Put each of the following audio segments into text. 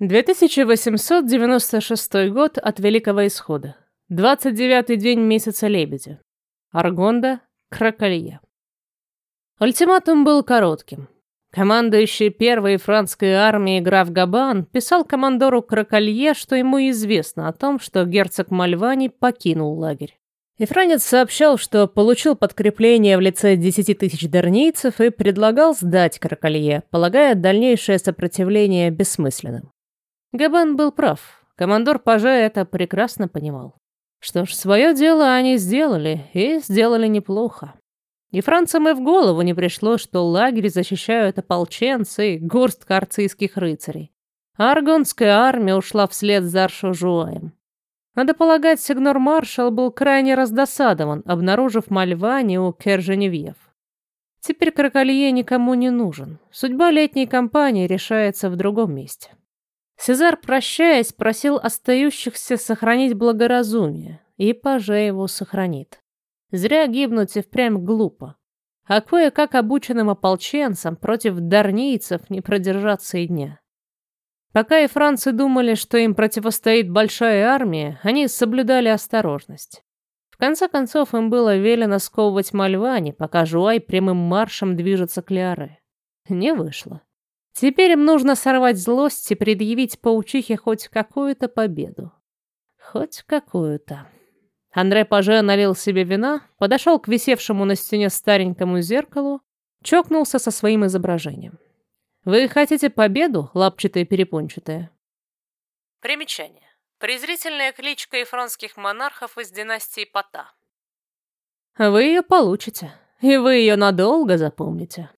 2896 год от Великого Исхода. 29-й день месяца Лебедя. Аргонда, Кракалье. Ультиматум был коротким. Командующий первой французской армией граф Габан писал командору Кракалье, что ему известно о том, что герцог Мальвани покинул лагерь. И франец сообщал, что получил подкрепление в лице 10 тысяч дарнийцев и предлагал сдать Кракалье, полагая дальнейшее сопротивление бессмысленным. Габан был прав. Командор Паже это прекрасно понимал. Что ж, свое дело они сделали, и сделали неплохо. И францам и в голову не пришло, что лагерь защищают ополченцы и горстка арцийских рыцарей. аргонская армия ушла вслед за Аршожуаем. Надо полагать, сигнор-маршал был крайне раздосадован, обнаружив Мальвани у Керженевьев. Теперь Кракалье никому не нужен. Судьба летней кампании решается в другом месте. Сезар, прощаясь, просил остающихся сохранить благоразумие, и паже его сохранит. Зря гибнуть и впрямь глупо. А кое-как обученным ополченцам против дарнийцев не продержаться и дня. Пока и францы думали, что им противостоит большая армия, они соблюдали осторожность. В конце концов, им было велено сковывать Мальвани, пока Жуай прямым маршем движется к Лиаре. Не вышло. Теперь им нужно сорвать злость и предъявить паучихе хоть какую-то победу. Хоть какую-то. Андре Паже налил себе вина, подошел к висевшему на стене старенькому зеркалу, чокнулся со своим изображением. «Вы хотите победу, лапчатые перепончатые?» Примечание. Презрительная кличка ифронских монархов из династии Пата. Вы ее получите, и вы ее надолго запомните.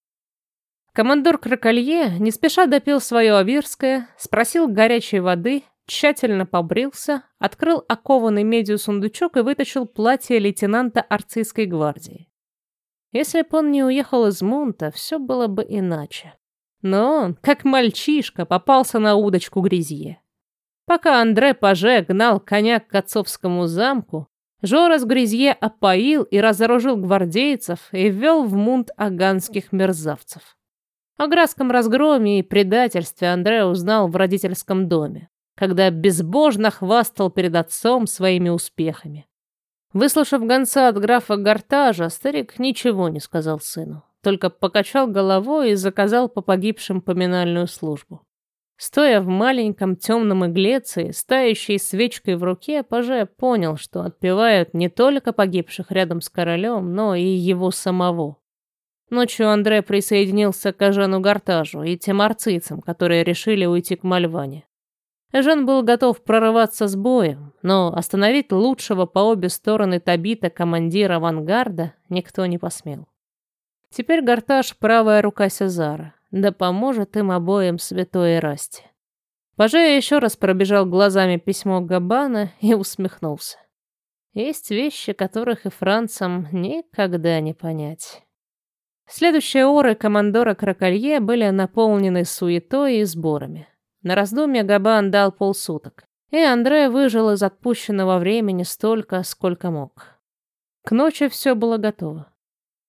Командор Краколье не спеша допил свое авирское, спросил горячей воды, тщательно побрился, открыл окованный медью сундучок и вытащил платье лейтенанта Арцийской гвардии. Если бы он не уехал из Мунта, все было бы иначе. Но он, как мальчишка, попался на удочку Грязье. Пока Андре Паже гнал коня к отцовскому замку, Жорас Грязье опоил и разоружил гвардейцев и ввел в Мунт аганских мерзавцев. О градском разгроме и предательстве Андре узнал в родительском доме, когда безбожно хвастал перед отцом своими успехами. Выслушав гонца от графа Гартажа, старик ничего не сказал сыну, только покачал головой и заказал по погибшим поминальную службу. Стоя в маленьком темном иглеце, стающей свечкой в руке, Паже понял, что отпевают не только погибших рядом с королем, но и его самого. Ночью Андре присоединился к Ажену Гартажу и тем арцицам, которые решили уйти к Мальване. Эжен был готов прорываться с боем, но остановить лучшего по обе стороны Табита командира авангарда никто не посмел. Теперь Гартаж — правая рука Сезара, да поможет им обоим святой Эрасти. Паже еще раз пробежал глазами письмо Габана и усмехнулся. Есть вещи, которых и францам никогда не понять. Следующие оры командора Кракалье были наполнены суетой и сборами. На раздумье Габан дал полсуток, и Андре выжил из отпущенного времени столько, сколько мог. К ночи все было готово.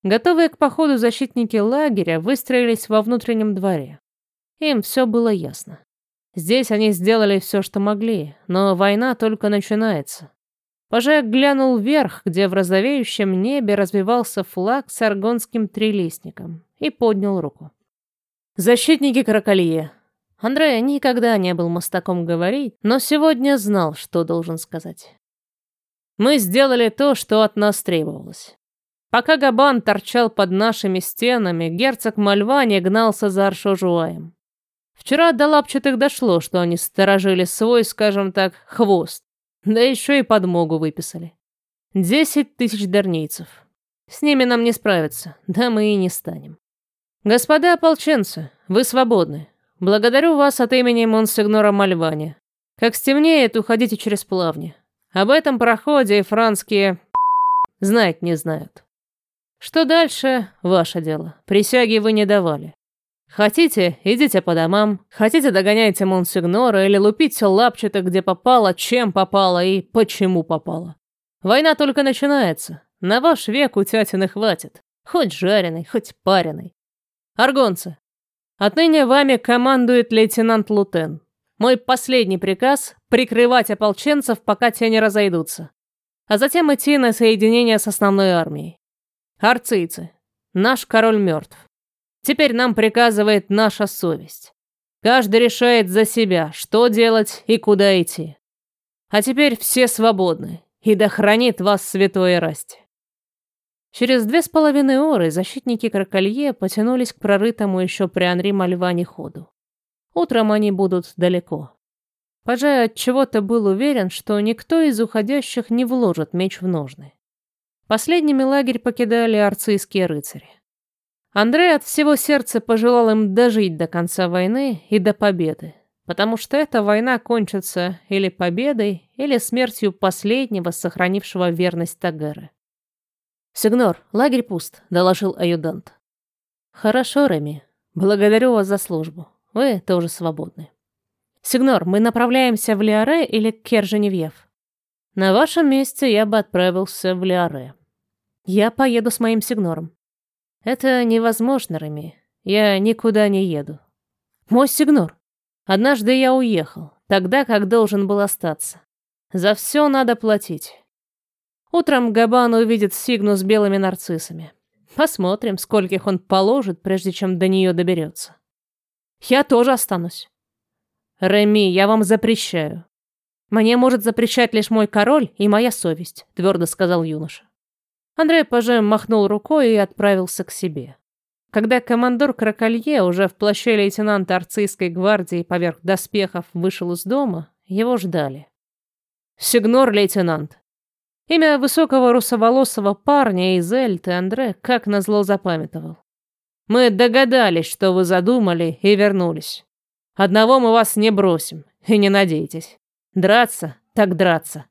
Готовые к походу защитники лагеря выстроились во внутреннем дворе. Им все было ясно. Здесь они сделали все, что могли, но война только начинается. Пажек глянул вверх, где в розовеющем небе развивался флаг с аргонским трилистником, и поднял руку. «Защитники Кракалье!» Андрей никогда не был мостаком говорить, но сегодня знал, что должен сказать. «Мы сделали то, что от нас требовалось. Пока Габан торчал под нашими стенами, герцог Мальвани гнался за Аршожуаем. Вчера до лапчатых дошло, что они сторожили свой, скажем так, хвост. Да еще и подмогу выписали. Десять тысяч дарнийцев. С ними нам не справиться, да мы и не станем. Господа ополченцы, вы свободны. Благодарю вас от имени монсигнора Мальвани. Как стемнеет, уходите через плавни. Об этом проходе и франские знать не знают. Что дальше, ваше дело. Присяги вы не давали. Хотите, идите по домам. Хотите, догоняйте Монсигнора или лупите лапчато, где попало, чем попало и почему попало. Война только начинается. На ваш век утятины хватит. Хоть жареный, хоть пареный. Аргонцы, отныне вами командует лейтенант Лутен. Мой последний приказ — прикрывать ополченцев, пока те не разойдутся. А затем идти на соединение с основной армией. Арцийцы, наш король мертв. Теперь нам приказывает наша совесть. Каждый решает за себя, что делать и куда идти. А теперь все свободны, и да хранит вас святой Расти. Через две с половиной оры защитники Краколье потянулись к прорытому еще при Анри Мальване ходу. Утром они будут далеко. Пажай от чего-то был уверен, что никто из уходящих не вложит меч в ножны. Последними лагерь покидали арцийские рыцари. Андрей от всего сердца пожелал им дожить до конца войны и до победы, потому что эта война кончится или победой, или смертью последнего, сохранившего верность Тагера. «Сигнор, лагерь пуст», — доложил аюдант. «Хорошо, Реми. Благодарю вас за службу. Вы тоже свободны. Сигнор, мы направляемся в Лиаре или к Керженевьев? На вашем месте я бы отправился в Лиаре. Я поеду с моим сигнором. Это невозможно, Реми. Я никуда не еду. Мой сигнор. Однажды я уехал, тогда как должен был остаться. За все надо платить. Утром Габан увидит Сигну с белыми нарциссами. Посмотрим, скольких он положит, прежде чем до нее доберется. Я тоже останусь. Реми, я вам запрещаю. Мне может запрещать лишь мой король и моя совесть, твердо сказал юноша. Андрей пожем махнул рукой и отправился к себе. Когда командор Краколье, уже в плаще лейтенанта Арцийской гвардии поверх доспехов, вышел из дома, его ждали. «Сигнор, лейтенант!» Имя высокого русоволосого парня из Эльты Андре как назло запамятовал. Мы догадались, что вы задумали, и вернулись. Одного мы вас не бросим, и не надейтесь. Драться, так драться.